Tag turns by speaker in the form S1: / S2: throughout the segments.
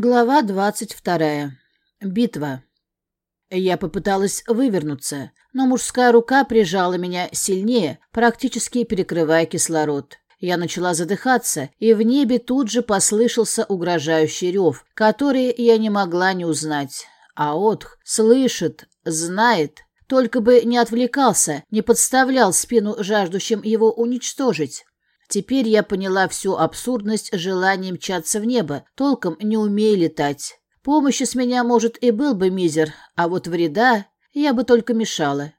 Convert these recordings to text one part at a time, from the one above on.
S1: Глава двадцать вторая. Битва. Я попыталась вывернуться, но мужская рука прижала меня сильнее, практически перекрывая кислород. Я начала задыхаться, и в небе тут же послышался угрожающий рев, который я не могла не узнать. А Отх слышит, знает, только бы не отвлекался, не подставлял спину жаждущим его уничтожить. Теперь я поняла всю абсурдность желания мчаться в небо, толком не умея летать. Помощи с меня, может, и был бы мизер, а вот вреда я бы только мешала.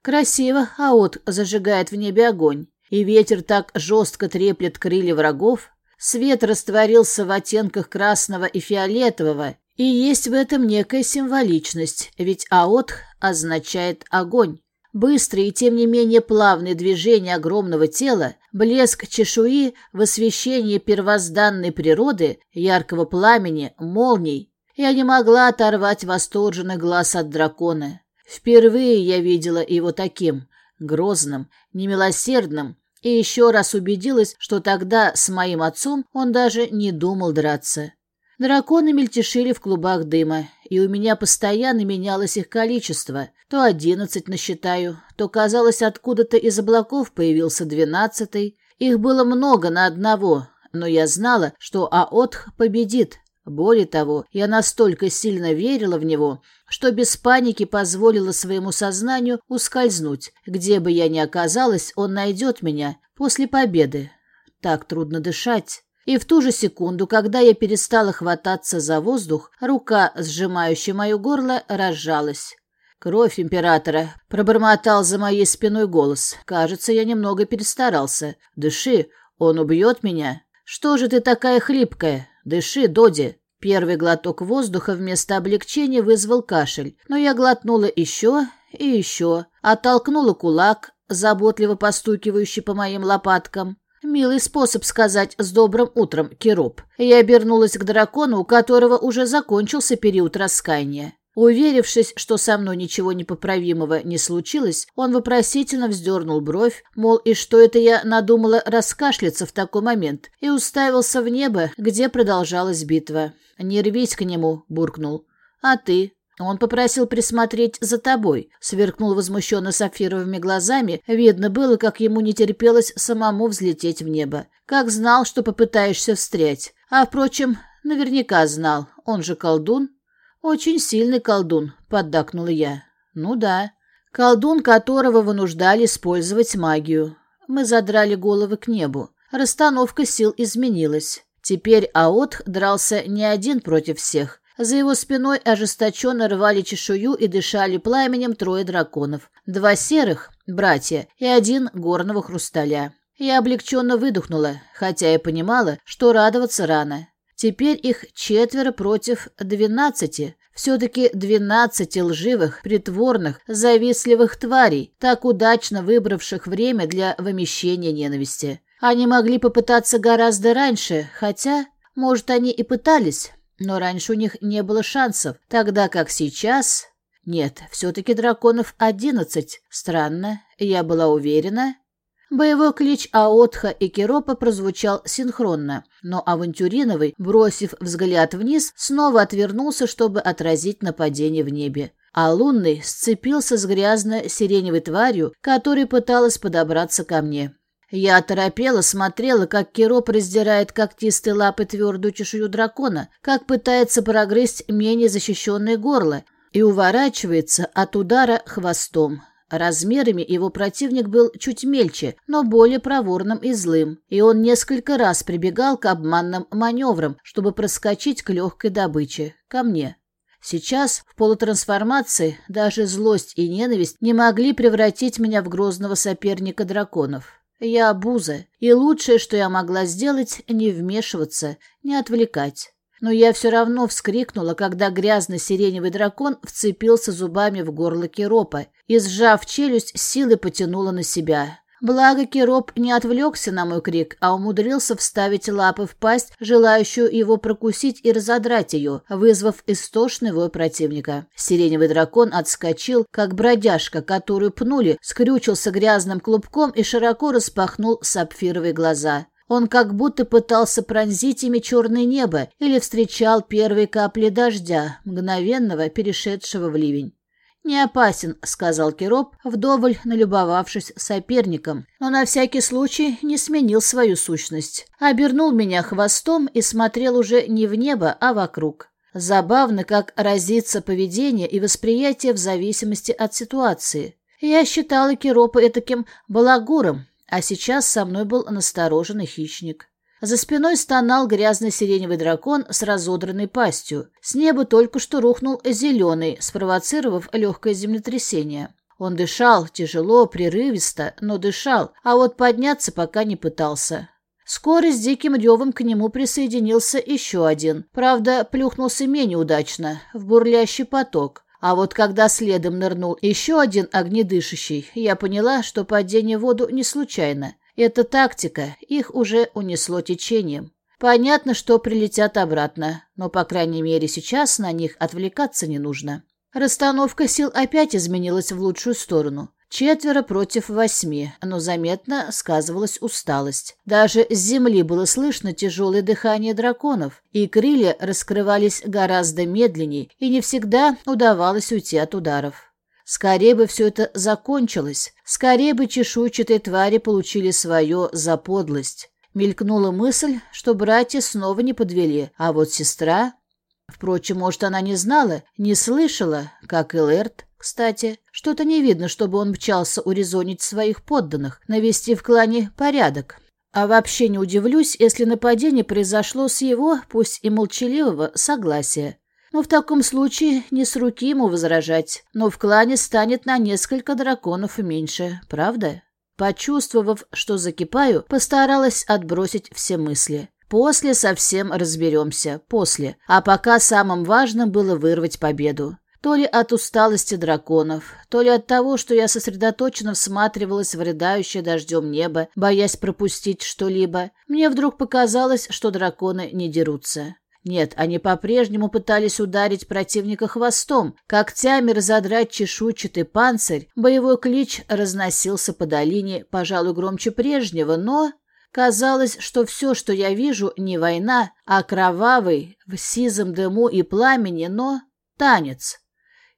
S1: Красиво Аот зажигает в небе огонь, и ветер так жестко треплет крылья врагов, свет растворился в оттенках красного и фиолетового, и есть в этом некая символичность, ведь Аот означает огонь. Быстрые и, тем не менее, плавные движения огромного тела, блеск чешуи в освещении первозданной природы, яркого пламени, молний. Я не могла оторвать восторженный глаз от дракона. Впервые я видела его таким, грозным, немилосердным, и еще раз убедилась, что тогда с моим отцом он даже не думал драться. Драконы мельтешили в клубах дыма, и у меня постоянно менялось их количество. То одиннадцать насчитаю, то, казалось, откуда-то из облаков появился двенадцатый. Их было много на одного, но я знала, что Аотх победит. Более того, я настолько сильно верила в него, что без паники позволила своему сознанию ускользнуть. Где бы я ни оказалась, он найдет меня после победы. Так трудно дышать. И в ту же секунду, когда я перестала хвататься за воздух, рука, сжимающая мое горло, разжалась. «Кровь императора!» — пробормотал за моей спиной голос. «Кажется, я немного перестарался. Дыши, он убьет меня. Что же ты такая хлипкая? Дыши, Доди!» Первый глоток воздуха вместо облегчения вызвал кашель, но я глотнула еще и еще, оттолкнула кулак, заботливо постукивающий по моим лопаткам, Милый способ сказать «с добрым утром, Кироп». Я обернулась к дракону, у которого уже закончился период раскаяния. Уверившись, что со мной ничего непоправимого не случилось, он вопросительно вздернул бровь, мол, и что это я надумала раскашляться в такой момент, и уставился в небо, где продолжалась битва. «Не рвись к нему», — буркнул. «А ты?» Он попросил присмотреть за тобой, сверкнул возмущенно сапфировыми глазами. Видно было, как ему не терпелось самому взлететь в небо. Как знал, что попытаешься встрять. А, впрочем, наверняка знал. Он же колдун. Очень сильный колдун, поддакнула я. Ну да. Колдун, которого вынуждали использовать магию. Мы задрали головы к небу. Расстановка сил изменилась. Теперь Аот дрался не один против всех. За его спиной ожесточенно рвали чешую и дышали пламенем трое драконов. Два серых, братья, и один горного хрусталя. Я облегченно выдохнула, хотя и понимала, что радоваться рано. Теперь их четверо против двенадцати. Все-таки двенадцати лживых, притворных, завистливых тварей, так удачно выбравших время для вымещения ненависти. Они могли попытаться гораздо раньше, хотя, может, они и пытались, но раньше у них не было шансов, тогда как сейчас... Нет, все-таки драконов одиннадцать. Странно, я была уверена. Боевой клич Аотха и Киропа прозвучал синхронно, но Авантюриновый, бросив взгляд вниз, снова отвернулся, чтобы отразить нападение в небе. А Лунный сцепился с грязно-сиреневой тварью, которая пыталась подобраться ко мне. Я оторопела, смотрела, как Кироп раздирает когтистой лапы твердую чешую дракона, как пытается прогрызть менее защищенное горло и уворачивается от удара хвостом. Размерами его противник был чуть мельче, но более проворным и злым, и он несколько раз прибегал к обманным маневрам, чтобы проскочить к легкой добыче, ко мне. Сейчас, в полутрансформации, даже злость и ненависть не могли превратить меня в грозного соперника драконов. Я обуза, и лучшее, что я могла сделать, не вмешиваться, не отвлекать. Но я все равно вскрикнула, когда грязно-сиреневый дракон вцепился зубами в горло Керопа и, сжав челюсть, силой потянула на себя. Благо Кироп не отвлекся на мой крик, а умудрился вставить лапы в пасть, желающую его прокусить и разодрать ее, вызвав истошный вой противника. Сиреневый дракон отскочил, как бродяжка, которую пнули, скрючился грязным клубком и широко распахнул сапфировые глаза. Он как будто пытался пронзить ими черное небо или встречал первые капли дождя, мгновенного, перешедшего в ливень. «Не опасен», — сказал Кироп, вдоволь налюбовавшись соперником, но на всякий случай не сменил свою сущность. Обернул меня хвостом и смотрел уже не в небо, а вокруг. Забавно, как разится поведение и восприятие в зависимости от ситуации. Я считала Киропа этаким балагуром, а сейчас со мной был настороженный хищник. За спиной стонал грязный сиреневый дракон с разодранной пастью. С неба только что рухнул зеленый, спровоцировав легкое землетрясение. Он дышал, тяжело, прерывисто, но дышал, а вот подняться пока не пытался. Скоро с диким ревом к нему присоединился еще один. Правда, плюхнулся менее удачно, в бурлящий поток. А вот когда следом нырнул еще один огнедышащий, я поняла, что падение в воду не случайно. Это тактика, их уже унесло течением. Понятно, что прилетят обратно, но, по крайней мере, сейчас на них отвлекаться не нужно. Расстановка сил опять изменилась в лучшую сторону. Четверо против восьми, но заметно сказывалась усталость. Даже с земли было слышно тяжелое дыхание драконов, и крылья раскрывались гораздо медленнее, и не всегда удавалось уйти от ударов. Скорее бы все это закончилось, скорее бы чешуйчатые твари получили свое за подлость. Мелькнула мысль, что братья снова не подвели, а вот сестра... Впрочем, может, она не знала, не слышала, как и Лерт, кстати, что-то не видно, чтобы он мчался урезонить своих подданных, навести в клане порядок. А вообще не удивлюсь, если нападение произошло с его, пусть и молчаливого, согласия. Но в таком случае не с руки ему возражать, но в клане станет на несколько драконов меньше, правда? Почувствовав, что закипаю, постаралась отбросить все мысли. После совсем разберемся, после. А пока самым важным было вырвать победу. То ли от усталости драконов, то ли от того, что я сосредоточенно всматривалась в рыдающее дождем небо, боясь пропустить что-либо, мне вдруг показалось, что драконы не дерутся. Нет, они по-прежнему пытались ударить противника хвостом, когтями разодрать чешуйчатый панцирь, боевой клич разносился по долине, пожалуй, громче прежнего, но... Казалось, что все, что я вижу, не война, а кровавый, в сизом дыму и пламени, но танец.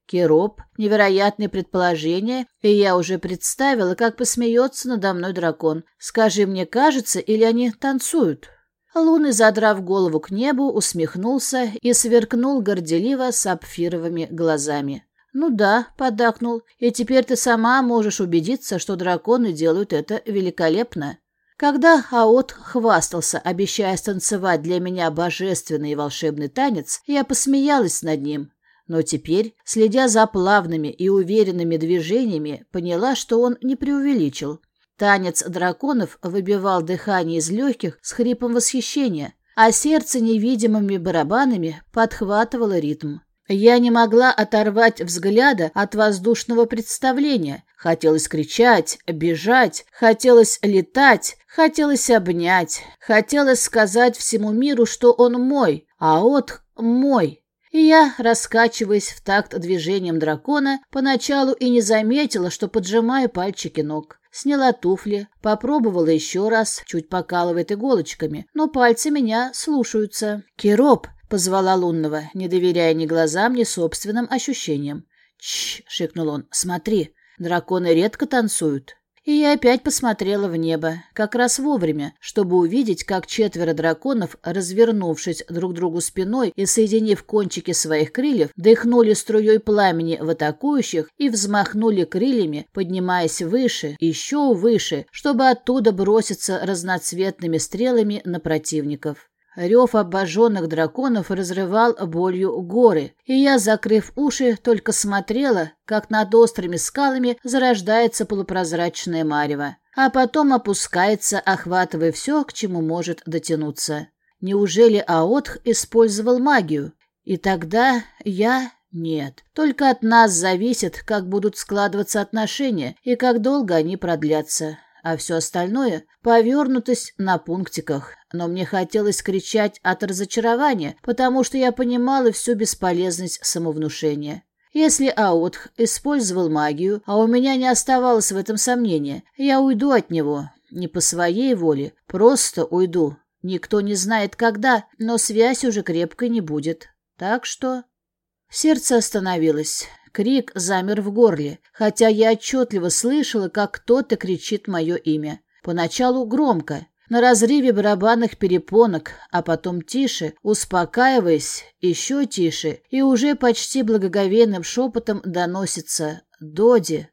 S1: Кероп, невероятные предположения, и я уже представила, как посмеется надо мной дракон. Скажи мне, кажется, или они танцуют? Луны, задрав голову к небу, усмехнулся и сверкнул горделиво сапфировыми глазами. «Ну да», — поддакнул, — «и теперь ты сама можешь убедиться, что драконы делают это великолепно». Когда Аот хвастался, обещая станцевать для меня божественный и волшебный танец, я посмеялась над ним. Но теперь, следя за плавными и уверенными движениями, поняла, что он не преувеличил. Танец драконов выбивал дыхание из легких с хрипом восхищения, а сердце невидимыми барабанами подхватывало ритм. Я не могла оторвать взгляда от воздушного представления. Хотелось кричать, бежать, хотелось летать, хотелось обнять, хотелось сказать всему миру, что он мой, а от мой. И я, раскачиваясь в такт движением дракона, поначалу и не заметила, что поджимаю пальчики ног. Сняла туфли, попробовала еще раз, чуть покалывает иголочками, но пальцы меня слушаются. «Кироп!» — позвала лунного, не доверяя ни глазам, ни собственным ощущениям. «Чш!» — шикнул он. «Смотри, драконы редко танцуют». И я опять посмотрела в небо, как раз вовремя, чтобы увидеть, как четверо драконов, развернувшись друг другу спиной и соединив кончики своих крыльев, дыхнули струей пламени в атакующих и взмахнули крыльями, поднимаясь выше, еще выше, чтобы оттуда броситься разноцветными стрелами на противников. Рев обожженных драконов разрывал болью горы, и я, закрыв уши, только смотрела, как над острыми скалами зарождается полупрозрачное марево, а потом опускается, охватывая все, к чему может дотянуться. Неужели Аотх использовал магию? И тогда я... Нет, только от нас зависит, как будут складываться отношения и как долго они продлятся а все остальное — повернутость на пунктиках. Но мне хотелось кричать от разочарования, потому что я понимала всю бесполезность самовнушения. Если Аутх использовал магию, а у меня не оставалось в этом сомнения, я уйду от него. Не по своей воле, просто уйду. Никто не знает когда, но связь уже крепкой не будет. Так что... Сердце остановилось. Крик замер в горле, хотя я отчетливо слышала, как кто-то кричит мое имя. Поначалу громко, на разрыве барабанных перепонок, а потом тише, успокаиваясь, еще тише, и уже почти благоговейным шепотом доносится «Доди».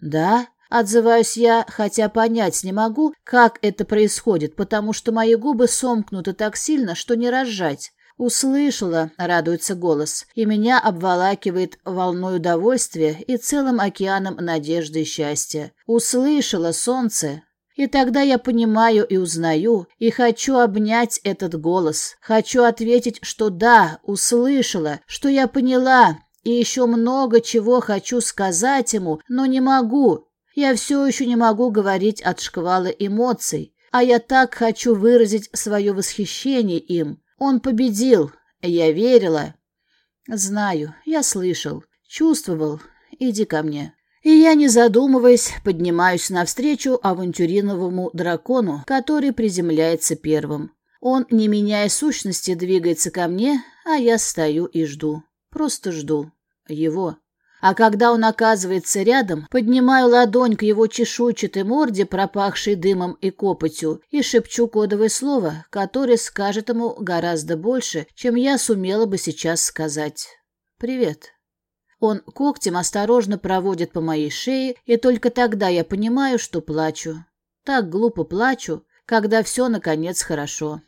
S1: «Да?» — отзываюсь я, хотя понять не могу, как это происходит, потому что мои губы сомкнуты так сильно, что не разжать. «Услышала», — радуется голос, и меня обволакивает волной удовольствия и целым океаном надежды и счастья. «Услышала, солнце!» И тогда я понимаю и узнаю, и хочу обнять этот голос. Хочу ответить, что да, услышала, что я поняла, и еще много чего хочу сказать ему, но не могу. Я все еще не могу говорить от шквала эмоций, а я так хочу выразить свое восхищение им. Он победил, я верила. Знаю, я слышал, чувствовал. Иди ко мне. И я, не задумываясь, поднимаюсь навстречу авантюриновому дракону, который приземляется первым. Он, не меняя сущности, двигается ко мне, а я стою и жду. Просто жду. Его. А когда он оказывается рядом, поднимаю ладонь к его чешуйчатой морде, пропахшей дымом и копотью, и шепчу кодовое слово, которое скажет ему гораздо больше, чем я сумела бы сейчас сказать. «Привет». Он когтем осторожно проводит по моей шее, и только тогда я понимаю, что плачу. Так глупо плачу, когда все, наконец, хорошо.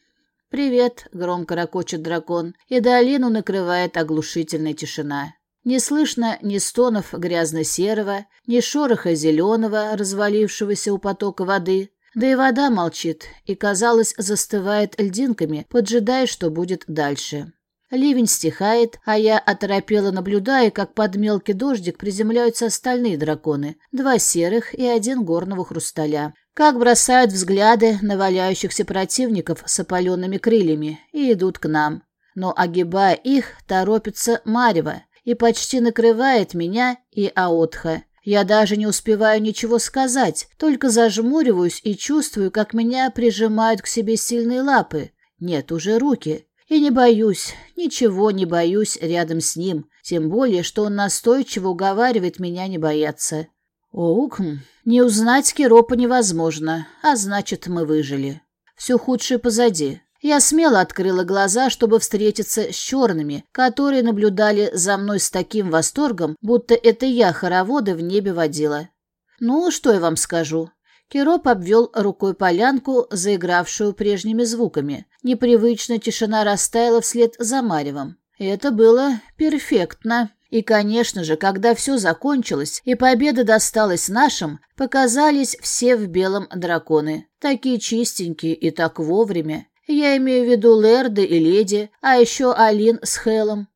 S1: «Привет», — громко ракочет дракон, и долину накрывает оглушительная тишина. Не слышно ни стонов грязно-серого, ни шороха зеленого, развалившегося у потока воды. Да и вода молчит и, казалось, застывает льдинками, поджидая, что будет дальше. Ливень стихает, а я оторопела наблюдая, как под мелкий дождик приземляются остальные драконы, два серых и один горного хрусталя. Как бросают взгляды на валяющихся противников с опаленными крыльями и идут к нам. Но, огибая их, торопится Марева и почти накрывает меня и Аотха. Я даже не успеваю ничего сказать, только зажмуриваюсь и чувствую, как меня прижимают к себе сильные лапы. Нет, уже руки. И не боюсь, ничего не боюсь рядом с ним, тем более, что он настойчиво уговаривает меня не бояться. Оукм, не узнать Киропа невозможно, а значит, мы выжили. Все худшее позади. Я смело открыла глаза, чтобы встретиться с черными, которые наблюдали за мной с таким восторгом, будто это я хороводы в небе водила. Ну, что я вам скажу? Кироп обвел рукой полянку, заигравшую прежними звуками. Непривычная тишина растаяла вслед за Маревом. Это было перфектно. И, конечно же, когда все закончилось и победа досталась нашим, показались все в белом драконы. Такие чистенькие и так вовремя. Я имею в виду Лерды и Леди, а еще Алин с Хелом.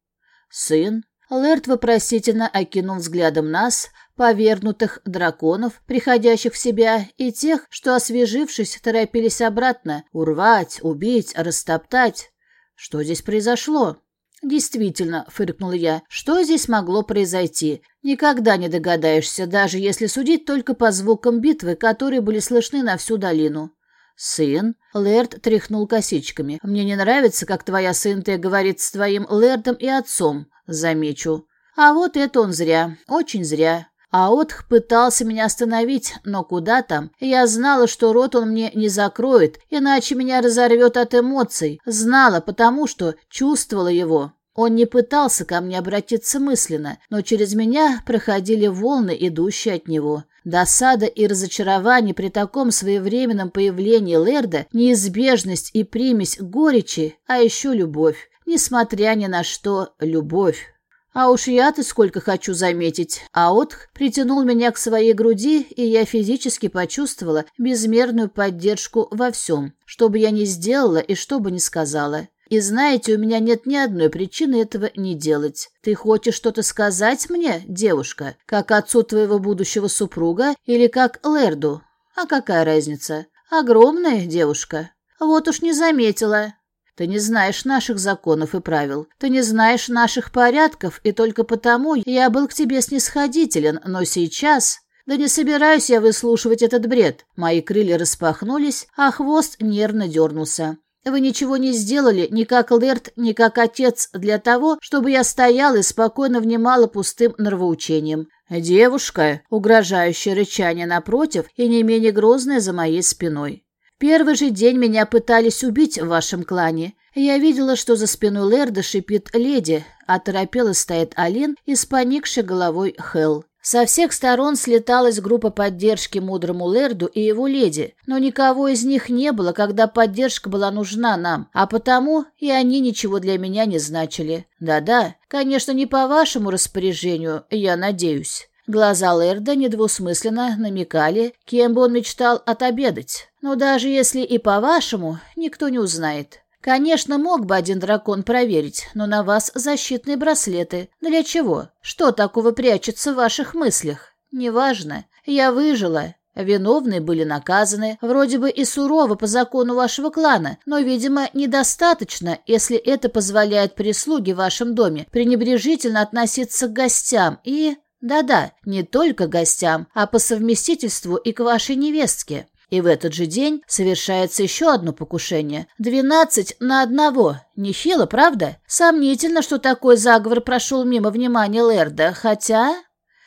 S1: Сын. Лерд вопросительно окинул взглядом нас, повернутых драконов, приходящих в себя, и тех, что, освежившись, торопились обратно, урвать, убить, растоптать. Что здесь произошло? Действительно, фыркнул я, что здесь могло произойти? Никогда не догадаешься, даже если судить только по звукам битвы, которые были слышны на всю долину. «Сын?» — Лэрд тряхнул косичками. «Мне не нравится, как твоя сын-то говорит с твоим Лэрдом и отцом, замечу. А вот это он зря, очень зря. А Отх пытался меня остановить, но куда там? Я знала, что рот он мне не закроет, иначе меня разорвет от эмоций. Знала, потому что чувствовала его. Он не пытался ко мне обратиться мысленно, но через меня проходили волны, идущие от него. Досада и разочарование при таком своевременном появлении Лерда, неизбежность и примесь горечи, а еще любовь. Несмотря ни на что, любовь. А уж я-то сколько хочу заметить. Аотх притянул меня к своей груди, и я физически почувствовала безмерную поддержку во всем, что бы я ни сделала и что бы ни сказала. И знаете, у меня нет ни одной причины этого не делать. Ты хочешь что-то сказать мне, девушка, как отцу твоего будущего супруга или как Лерду? А какая разница? Огромная девушка. Вот уж не заметила. Ты не знаешь наших законов и правил. Ты не знаешь наших порядков, и только потому я был к тебе снисходителен, но сейчас... Да не собираюсь я выслушивать этот бред. Мои крылья распахнулись, а хвост нервно дернулся. Вы ничего не сделали, ни как Лерт, ни как отец, для того, чтобы я стояла и спокойно внимала пустым нравоучением. Девушка, угрожающее рычание напротив и не менее грозное за моей спиной. Первый же день меня пытались убить в вашем клане. Я видела, что за спиной Лерда шипит леди, а торопела стоит Алин и с поникшей головой Хелл. Со всех сторон слеталась группа поддержки мудрому Лерду и его леди, но никого из них не было, когда поддержка была нужна нам, а потому и они ничего для меня не значили. Да-да, конечно, не по вашему распоряжению, я надеюсь. Глаза Лерда недвусмысленно намекали, кем бы он мечтал отобедать. Но даже если и по-вашему, никто не узнает. Конечно, мог бы один дракон проверить, но на вас защитные браслеты. Для чего? Что такого прячется в ваших мыслях? Неважно. Я выжила. Виновные были наказаны, вроде бы и сурово по закону вашего клана, но, видимо, недостаточно, если это позволяет прислуге в вашем доме пренебрежительно относиться к гостям и... Да-да, не только гостям, а по совместительству и к вашей невестке. И в этот же день совершается еще одно покушение. Двенадцать на одного. Нехило, правда? Сомнительно, что такой заговор прошел мимо внимания Лерда, хотя...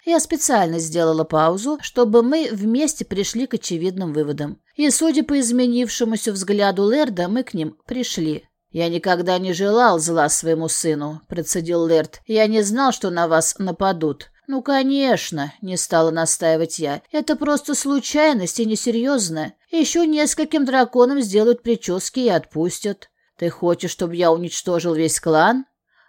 S1: Я специально сделала паузу, чтобы мы вместе пришли к очевидным выводам. И, судя по изменившемуся взгляду Лерда, мы к ним пришли. «Я никогда не желал зла своему сыну», — процедил Лерд. «Я не знал, что на вас нападут. «Ну, конечно», — не стала настаивать я. «Это просто случайность и несерьезно. Еще нескольким драконам сделают прически и отпустят. Ты хочешь, чтобы я уничтожил весь клан?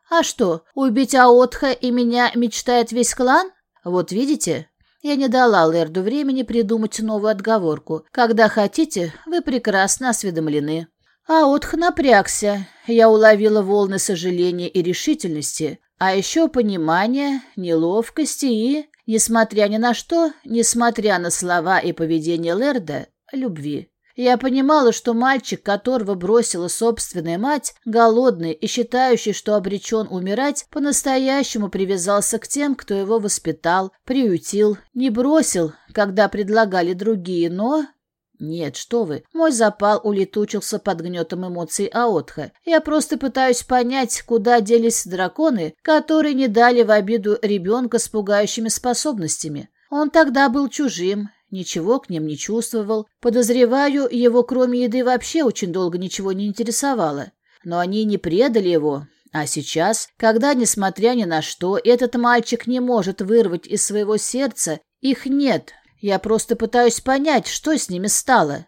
S1: А что, убить Аотха и меня мечтает весь клан? Вот видите?» Я не дала Лерду времени придумать новую отговорку. Когда хотите, вы прекрасно осведомлены. Аотх напрягся. Я уловила волны сожаления и решительности. А еще понимание, неловкости и, несмотря ни на что, несмотря на слова и поведение Лерда, любви. Я понимала, что мальчик, которого бросила собственная мать, голодный и считающий, что обречен умирать, по-настоящему привязался к тем, кто его воспитал, приютил, не бросил, когда предлагали другие, но «Нет, что вы, мой запал улетучился под гнетом эмоций Аотха. Я просто пытаюсь понять, куда делись драконы, которые не дали в обиду ребенка с пугающими способностями. Он тогда был чужим, ничего к ним не чувствовал. Подозреваю, его кроме еды вообще очень долго ничего не интересовало. Но они не предали его, а сейчас, когда, несмотря ни на что, этот мальчик не может вырвать из своего сердца, их нет, я просто пытаюсь понять, что с ними стало.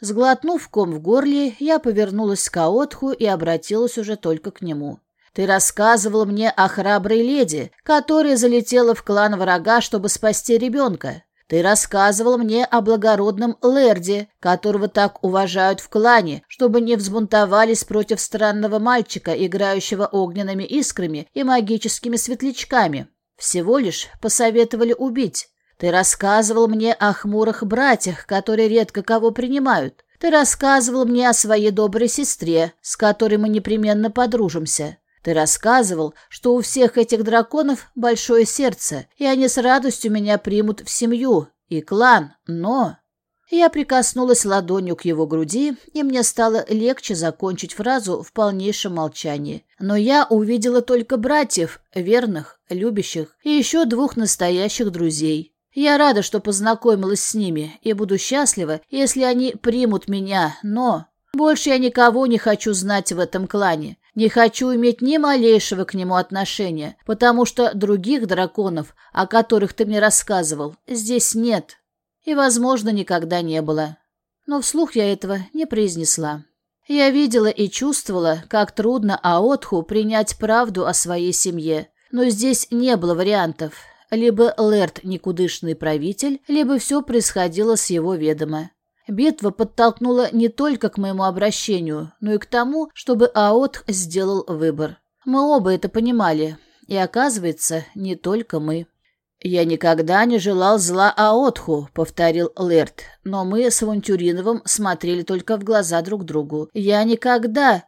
S1: Сглотнув ком в горле, я повернулась к Аотху и обратилась уже только к нему. «Ты рассказывал мне о храброй леди, которая залетела в клан врага, чтобы спасти ребенка. Ты рассказывал мне о благородном Лерде, которого так уважают в клане, чтобы не взбунтовались против странного мальчика, играющего огненными искрами и магическими светлячками. Всего лишь посоветовали убить. Ты рассказывал мне о хмурых братьях, которые редко кого принимают. Ты рассказывал мне о своей доброй сестре, с которой мы непременно подружимся. Ты рассказывал, что у всех этих драконов большое сердце, и они с радостью меня примут в семью и клан, но...» Я прикоснулась ладонью к его груди, и мне стало легче закончить фразу в полнейшем молчании. Но я увидела только братьев, верных, любящих, и еще двух настоящих друзей. Я рада, что познакомилась с ними, и буду счастлива, если они примут меня, но... Больше я никого не хочу знать в этом клане. Не хочу иметь ни малейшего к нему отношения, потому что других драконов, о которых ты мне рассказывал, здесь нет. И, возможно, никогда не было. Но вслух я этого не произнесла. Я видела и чувствовала, как трудно Аотху принять правду о своей семье. Но здесь не было вариантов. Либо Лэрд никудышный правитель, либо все происходило с его ведома. Битва подтолкнула не только к моему обращению, но и к тому, чтобы Аот сделал выбор. Мы оба это понимали, и, оказывается, не только мы. «Я никогда не желал зла Аотху», — повторил Лэрд, но мы с Авантюриновым смотрели только в глаза друг другу. «Я никогда...»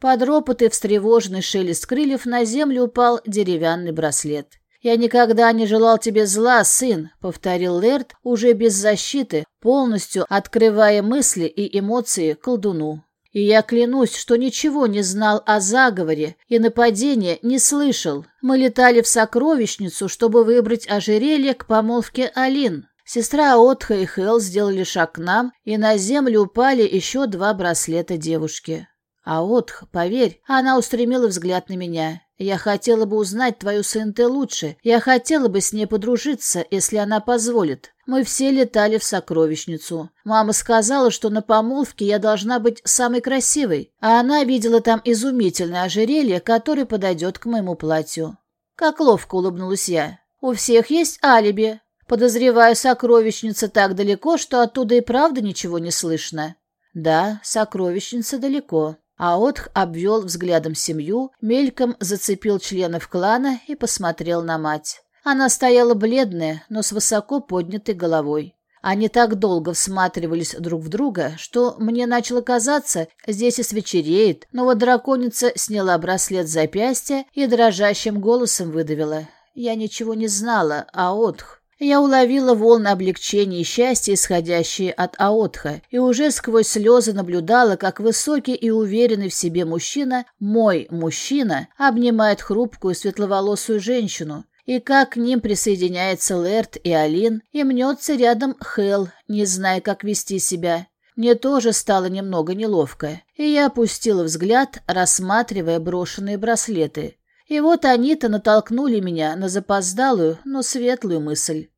S1: Под ропот и встревоженный шелест крыльев на землю упал деревянный браслет. «Я никогда не желал тебе зла, сын», — повторил Лерт уже без защиты, полностью открывая мысли и эмоции колдуну. И я клянусь, что ничего не знал о заговоре и нападении не слышал. Мы летали в сокровищницу, чтобы выбрать ожерелье к помолвке Алин. Сестра Отха и Хел сделали шаг к нам, и на землю упали еще два браслета девушки. А Отх, поверь, она устремила взгляд на меня. Я хотела бы узнать твою СНТ лучше. Я хотела бы с ней подружиться, если она позволит. Мы все летали в сокровищницу. Мама сказала, что на помолвке я должна быть самой красивой, а она видела там изумительное ожерелье, которое подойдет к моему платью. Как ловко улыбнулась я. У всех есть алиби. Подозреваю, сокровищница так далеко, что оттуда и правда ничего не слышно. Да, сокровищница далеко. Аотх обвел взглядом семью, мельком зацепил членов клана и посмотрел на мать. Она стояла бледная, но с высоко поднятой головой. Они так долго всматривались друг в друга, что мне начало казаться, здесь и свечереет, но вот драконица сняла браслет с запястья и дрожащим голосом выдавила. «Я ничего не знала, Аотх». Я уловила волны облегчения и счастья, исходящие от Аотха, и уже сквозь слезы наблюдала, как высокий и уверенный в себе мужчина, мой мужчина, обнимает хрупкую светловолосую женщину, и как к ним присоединяется Лерт и Алин, и мнется рядом Хел, не зная, как вести себя. Мне тоже стало немного неловко, и я опустила взгляд, рассматривая брошенные браслеты. И вот они-то натолкнули меня на запоздалую, но светлую мысль.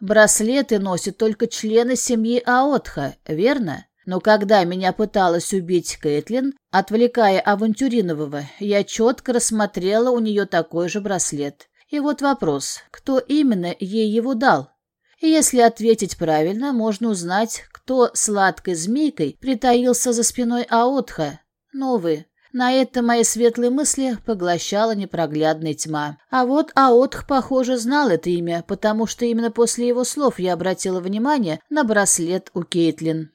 S1: Браслеты носят только члены семьи Аотха, верно? Но когда меня пыталась убить Кэтлин, отвлекая авантюринового, я четко рассмотрела у нее такой же браслет. И вот вопрос, кто именно ей его дал? И если ответить правильно, можно узнать, кто сладкой змейкой притаился за спиной Аотха. Новый. На это мои светлые мысли поглощала непроглядная тьма. А вот Аотх, похоже, знал это имя, потому что именно после его слов я обратила внимание на браслет у Кейтлин.